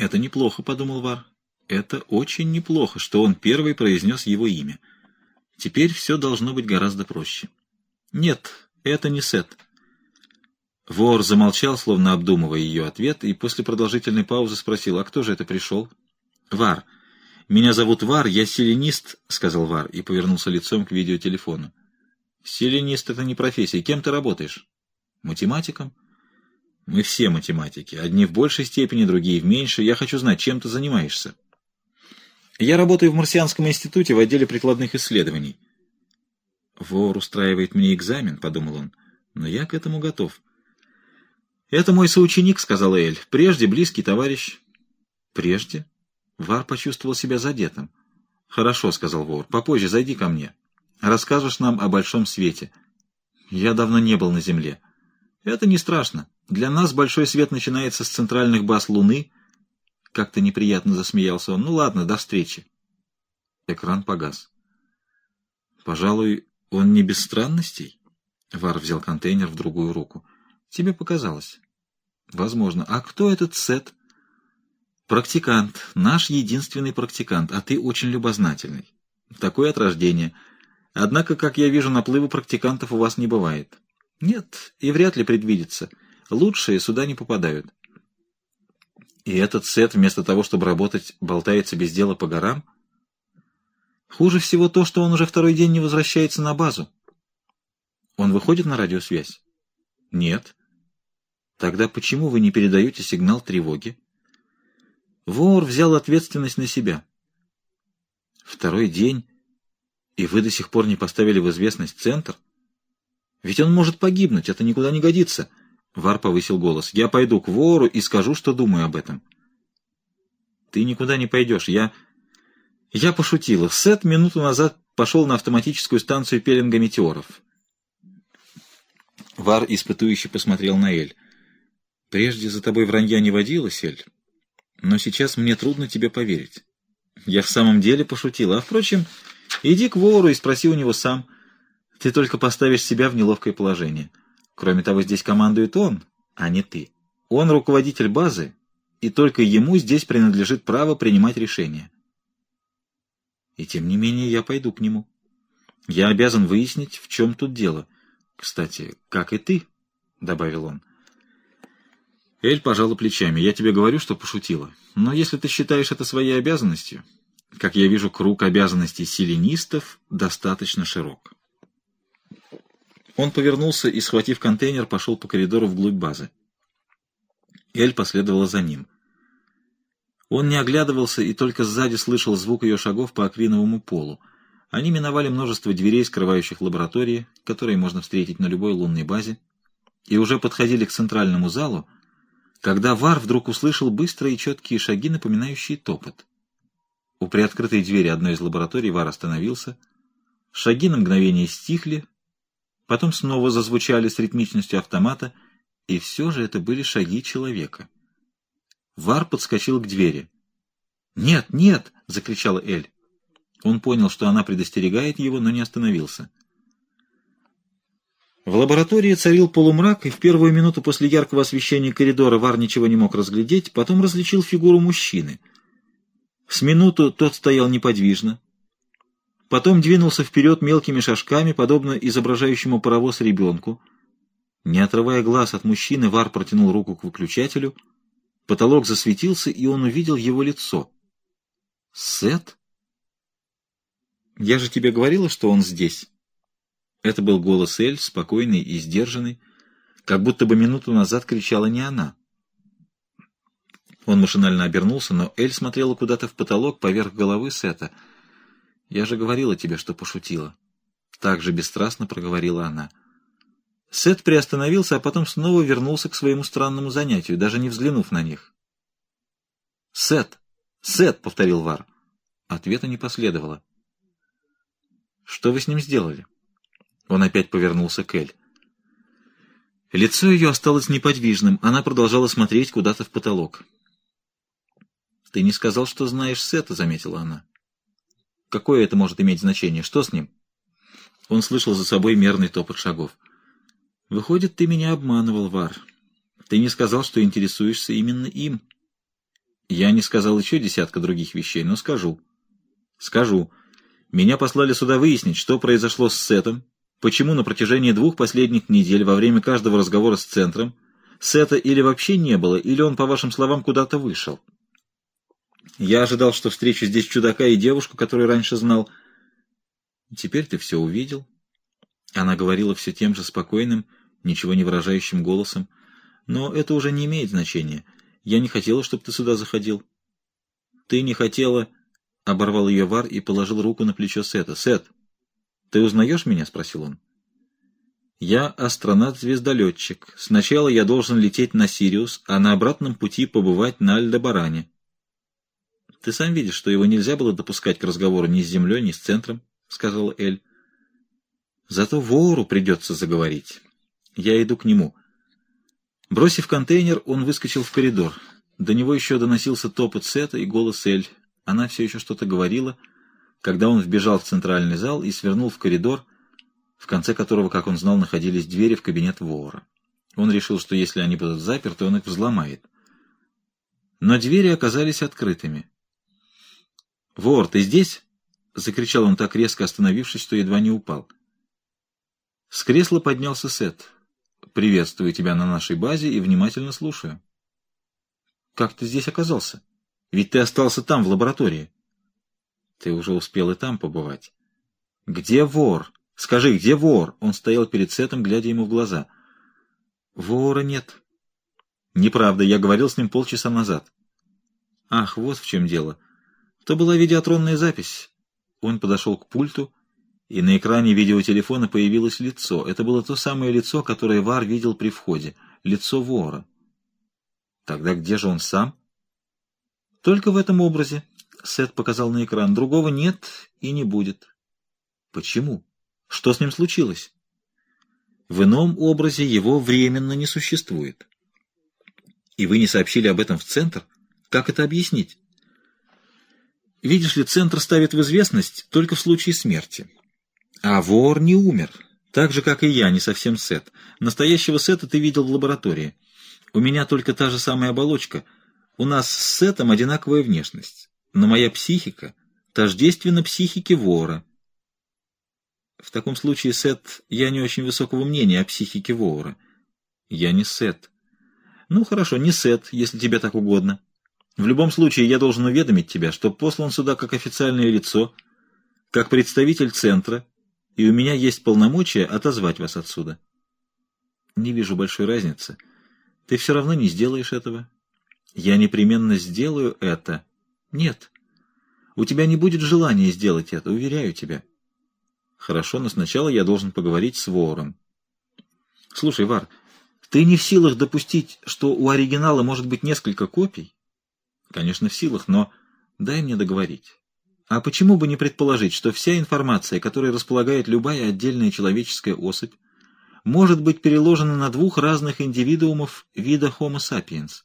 Это неплохо, — подумал Вар. Это очень неплохо, что он первый произнес его имя. Теперь все должно быть гораздо проще. Нет, это не Сет. Вор замолчал, словно обдумывая ее ответ, и после продолжительной паузы спросил, а кто же это пришел? Вар. Меня зовут Вар, я селенист, — сказал Вар и повернулся лицом к видеотелефону. Селенист — это не профессия. Кем ты работаешь? Математиком? Мы все математики. Одни в большей степени, другие в меньшей. Я хочу знать, чем ты занимаешься. Я работаю в Марсианском институте в отделе прикладных исследований. Вор устраивает мне экзамен, — подумал он, — но я к этому готов. Это мой соученик, — сказала Эль. Прежде близкий товарищ. Прежде? Вар почувствовал себя задетым. Хорошо, — сказал вор, — попозже зайди ко мне. Расскажешь нам о большом свете. Я давно не был на Земле. Это не страшно. Для нас большой свет начинается с центральных баз Луны. Как-то неприятно засмеялся он. Ну ладно, до встречи. Экран погас. Пожалуй, он не без странностей. Вар взял контейнер в другую руку. Тебе показалось. Возможно. А кто этот Сет? Практикант. Наш единственный практикант. А ты очень любознательный. Такое от рождения. Однако, как я вижу, наплыву практикантов у вас не бывает. Нет, и вряд ли предвидится. Лучшие сюда не попадают. И этот Сет, вместо того, чтобы работать, болтается без дела по горам? Хуже всего то, что он уже второй день не возвращается на базу. Он выходит на радиосвязь? Нет. Тогда почему вы не передаете сигнал тревоги? Вор взял ответственность на себя. Второй день и вы до сих пор не поставили в известность центр? Ведь он может погибнуть, это никуда не годится. Вар повысил голос. Я пойду к вору и скажу, что думаю об этом. Ты никуда не пойдешь. Я... Я пошутила. Сет минуту назад пошел на автоматическую станцию пеленга метеоров. Вар испытующе посмотрел на Эль. «Прежде за тобой вранья не водилось, Эль, но сейчас мне трудно тебе поверить. Я в самом деле пошутила, а, впрочем, Иди к вору и спроси у него сам. Ты только поставишь себя в неловкое положение. Кроме того, здесь командует он, а не ты. Он руководитель базы, и только ему здесь принадлежит право принимать решения. И тем не менее я пойду к нему. Я обязан выяснить, в чем тут дело. Кстати, как и ты, — добавил он. Эль пожала плечами. Я тебе говорю, что пошутила. Но если ты считаешь это своей обязанностью, как я вижу, круг обязанностей селенистов достаточно широк. Он повернулся и, схватив контейнер, пошел по коридору вглубь базы. Эль последовала за ним. Он не оглядывался и только сзади слышал звук ее шагов по акриновому полу. Они миновали множество дверей, скрывающих лаборатории, которые можно встретить на любой лунной базе, и уже подходили к центральному залу, когда Вар вдруг услышал быстрые и четкие шаги, напоминающие топот. У приоткрытой двери одной из лабораторий Вар остановился. Шаги на мгновение стихли, потом снова зазвучали с ритмичностью автомата, и все же это были шаги человека. Вар подскочил к двери. «Нет, нет!» — закричала Эль. Он понял, что она предостерегает его, но не остановился. В лаборатории царил полумрак, и в первую минуту после яркого освещения коридора Вар ничего не мог разглядеть, потом различил фигуру мужчины — с минуту тот стоял неподвижно, потом двинулся вперед мелкими шажками, подобно изображающему паровоз ребенку. Не отрывая глаз от мужчины, Вар протянул руку к выключателю. Потолок засветился, и он увидел его лицо. «Сет?» «Я же тебе говорила, что он здесь». Это был голос Эль, спокойный и сдержанный, как будто бы минуту назад кричала не она. Он машинально обернулся, но Эль смотрела куда-то в потолок поверх головы Сета. «Я же говорила тебе, что пошутила». Так же бесстрастно проговорила она. Сет приостановился, а потом снова вернулся к своему странному занятию, даже не взглянув на них. «Сет! Сет!» — повторил Вар. Ответа не последовало. «Что вы с ним сделали?» Он опять повернулся к Эль. Лицо ее осталось неподвижным, она продолжала смотреть куда-то в потолок. «Ты не сказал, что знаешь Сета», — заметила она. «Какое это может иметь значение? Что с ним?» Он слышал за собой мерный топот шагов. «Выходит, ты меня обманывал, Вар. Ты не сказал, что интересуешься именно им». Я не сказал еще десятка других вещей, но скажу. Скажу. Меня послали сюда выяснить, что произошло с Сетом, почему на протяжении двух последних недель во время каждого разговора с центром Сета или вообще не было, или он, по вашим словам, куда-то вышел. Я ожидал, что встречу здесь чудака и девушку, которую раньше знал. Теперь ты все увидел. Она говорила все тем же спокойным, ничего не выражающим голосом. Но это уже не имеет значения. Я не хотела, чтобы ты сюда заходил. Ты не хотела... — оборвал ее Вар и положил руку на плечо Сета. «Сет, ты узнаешь меня?» — спросил он. «Я астронавт-звездолетчик. Сначала я должен лететь на Сириус, а на обратном пути побывать на Альдебаране. Ты сам видишь, что его нельзя было допускать к разговору ни с Землей, ни с Центром», — сказал Эль. «Зато вору придется заговорить. Я иду к нему». Бросив контейнер, он выскочил в коридор. До него еще доносился топот Сета и голос Эль. Она все еще что-то говорила, когда он вбежал в центральный зал и свернул в коридор, в конце которого, как он знал, находились двери в кабинет вора. Он решил, что если они будут заперты, он их взломает. Но двери оказались открытыми. «Вор, ты здесь?» — закричал он так резко остановившись, что едва не упал. С кресла поднялся Сет. «Приветствую тебя на нашей базе и внимательно слушаю». «Как ты здесь оказался?» Ведь ты остался там, в лаборатории. Ты уже успел и там побывать. Где вор? Скажи, где вор? Он стоял перед Сетом, глядя ему в глаза. Вора нет. Неправда, я говорил с ним полчаса назад. Ах, вот в чем дело. То была видеотронная запись. Он подошел к пульту, и на экране видеотелефона появилось лицо. Это было то самое лицо, которое Вар видел при входе. Лицо вора. Тогда где же он сам? Только в этом образе, Сет показал на экран, другого нет и не будет. Почему? Что с ним случилось? В ином образе его временно не существует. И вы не сообщили об этом в Центр? Как это объяснить? Видишь ли, Центр ставит в известность только в случае смерти. А вор не умер, так же, как и я, не совсем Сет. Настоящего Сета ты видел в лаборатории. У меня только та же самая оболочка — у нас с Сетом одинаковая внешность, но моя психика тождественна психике вора. В таком случае, Сет, я не очень высокого мнения о психике вора. Я не Сет. Ну, хорошо, не Сет, если тебе так угодно. В любом случае, я должен уведомить тебя, что послан сюда как официальное лицо, как представитель центра, и у меня есть полномочия отозвать вас отсюда. Не вижу большой разницы. Ты все равно не сделаешь этого. Я непременно сделаю это. Нет. У тебя не будет желания сделать это, уверяю тебя. Хорошо, но сначала я должен поговорить с вором. Слушай, Вар, ты не в силах допустить, что у оригинала может быть несколько копий? Конечно, в силах, но дай мне договорить. А почему бы не предположить, что вся информация, которой располагает любая отдельная человеческая особь, может быть переложена на двух разных индивидуумов вида Homo sapiens?